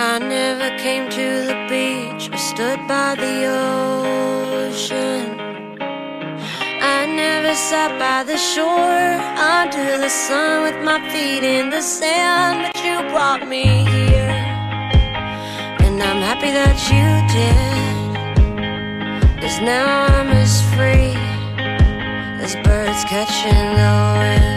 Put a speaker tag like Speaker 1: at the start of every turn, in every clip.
Speaker 1: I never came to the beach or stood by the ocean. I never sat by the shore under the sun with my feet in the sand, but you brought me here. And I'm happy that you did. Cause now I'm as free as birds catching the wind.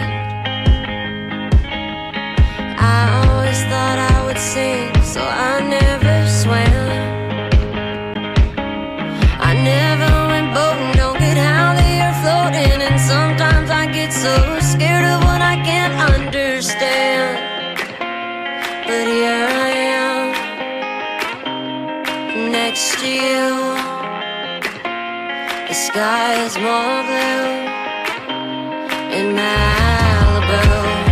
Speaker 1: So scared of what I can't understand. But here I am, next to you. The sky is more blue in Malibu.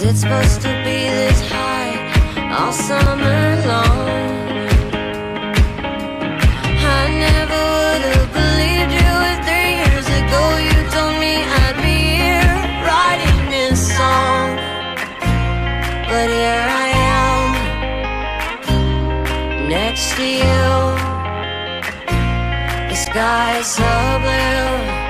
Speaker 1: Cause it's supposed to be this high all summer long. I never would have believed you three years ago you told me I'd be here writing this song. But here I am, next to you. The is so blue